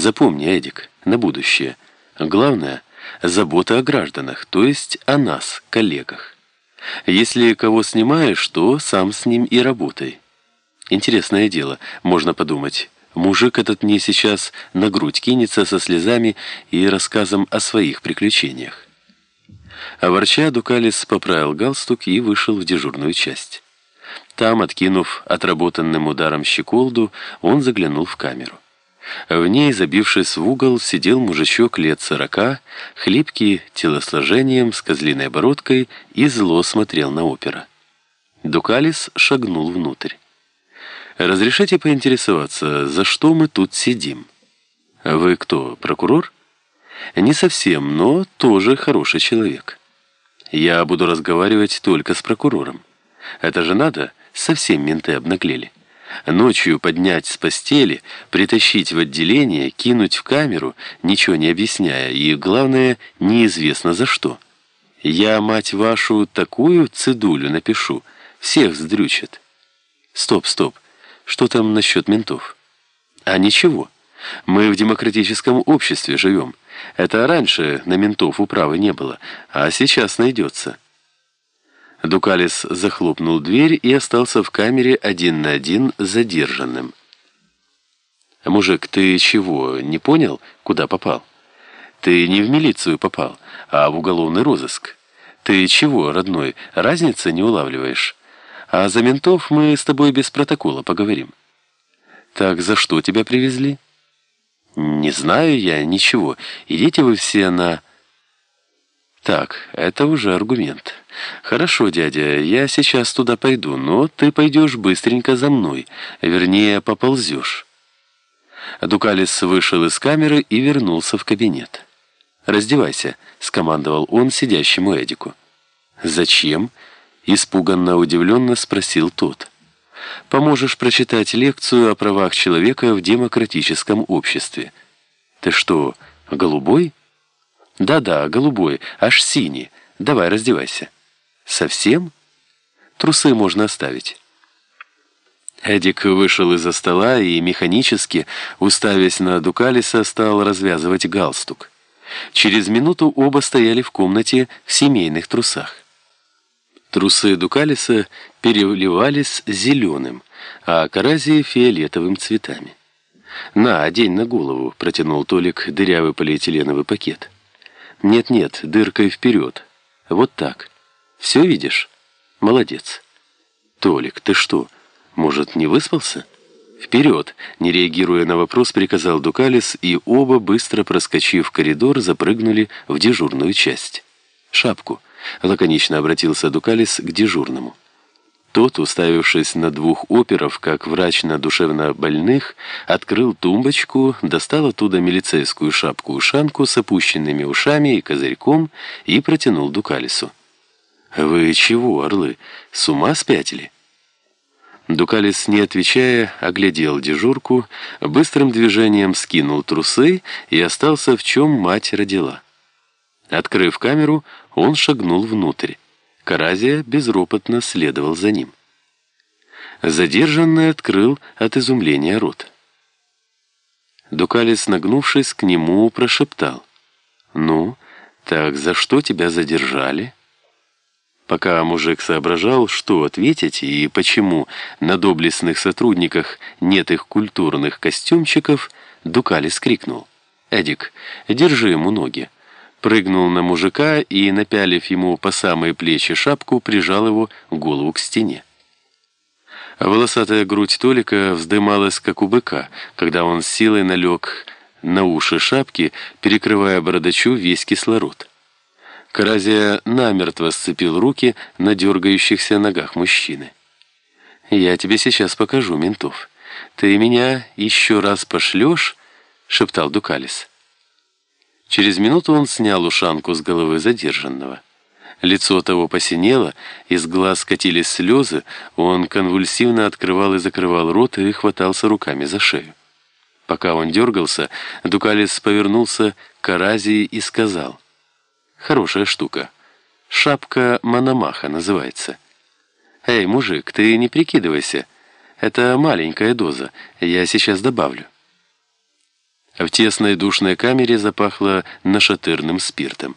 Запомни, Эдик, на будущее. Главное – забота о гражданах, то есть о нас, коллегах. Если кого снимаешь, то сам с ним и работай. Интересное дело, можно подумать. Мужик этот мне сейчас на грудь кинется со слезами и рассказом о своих приключениях. А ворча, Дукалис поправил галстук и вышел в дежурную часть. Там, откинув отработанным ударом щеколду, он заглянул в камеру. В ней, забившись в угол, сидел мужичок лет сорока, хлипкий телосложением, с козлиной бородкой и зло смотрел на опера. Дукалис шагнул внутрь. «Разрешите поинтересоваться, за что мы тут сидим?» «Вы кто, прокурор?» «Не совсем, но тоже хороший человек. Я буду разговаривать только с прокурором. Это же надо, совсем менты обнаглели». Ночью поднять с постели, притащить в отделение, кинуть в камеру, ничего не объясняя, и, главное, неизвестно за что. Я, мать вашу, такую цедулю напишу, всех сдрючат. Стоп, стоп, что там насчет ментов? А ничего, мы в демократическом обществе живем. Это раньше на ментов управы не было, а сейчас найдется. Дукалис захлопнул дверь и остался в камере один на один задержанным. «Мужик, ты чего, не понял, куда попал? Ты не в милицию попал, а в уголовный розыск. Ты чего, родной, разницы не улавливаешь? А за ментов мы с тобой без протокола поговорим». «Так за что тебя привезли?» «Не знаю я ничего. Идите вы все на...» «Так, это уже аргумент». «Хорошо, дядя, я сейчас туда пойду, но ты пойдешь быстренько за мной, вернее, поползешь». Дукалис вышел из камеры и вернулся в кабинет. «Раздевайся», — скомандовал он сидящему Эдику. «Зачем?» — испуганно удивленно спросил тот. «Поможешь прочитать лекцию о правах человека в демократическом обществе». «Ты что, голубой?» «Да-да, голубой, аж синий. Давай, раздевайся». «Совсем?» «Трусы можно оставить». Эдик вышел из-за стола и механически, уставясь на Дукалиса, стал развязывать галстук. Через минуту оба стояли в комнате в семейных трусах. Трусы Дукалиса переливались зеленым, а Каразии — фиолетовым цветами. «На, одень на голову», — протянул Толик дырявый полиэтиленовый пакет. «Нет-нет, дыркой вперед. Вот так». Все видишь? Молодец. Толик, ты что, может, не выспался? Вперед! Не реагируя на вопрос, приказал Дукалис, и оба, быстро проскочив коридор, запрыгнули в дежурную часть. Шапку. Лаконично обратился Дукалис к дежурному. Тот, уставившись на двух оперов, как врач на душевнобольных, открыл тумбочку, достал оттуда милицейскую шапку-ушанку с опущенными ушами и козырьком и протянул Дукалису. «Вы чего, орлы, с ума спятили?» Дукалис, не отвечая, оглядел дежурку, быстрым движением скинул трусы и остался в чем мать родила. Открыв камеру, он шагнул внутрь. Каразия безропотно следовал за ним. Задержанный открыл от изумления рот. Дукалис, нагнувшись к нему, прошептал. «Ну, так за что тебя задержали?» Пока мужик соображал, что ответить и почему на доблестных сотрудниках нет их культурных костюмчиков, Дукалис крикнул. «Эдик, держи ему ноги». Прыгнул на мужика и, напялив ему по самые плечи шапку, прижал его голову к стене. Волосатая грудь Толика вздымалась, как у быка, когда он с силой налег на уши шапки, перекрывая бородачу весь кислород. Каразия намертво сцепил руки на дергающихся ногах мужчины. «Я тебе сейчас покажу, ментов. Ты меня еще раз пошлешь?» — шептал Дукалис. Через минуту он снял ушанку с головы задержанного. Лицо того посинело, из глаз катились слезы, он конвульсивно открывал и закрывал рот и хватался руками за шею. Пока он дергался, Дукалис повернулся к Аразии и сказал — Хорошая штука. Шапка Мономаха называется. Эй, мужик, ты не прикидывайся. Это маленькая доза. Я сейчас добавлю. В тесной душной камере запахло нашатырным спиртом.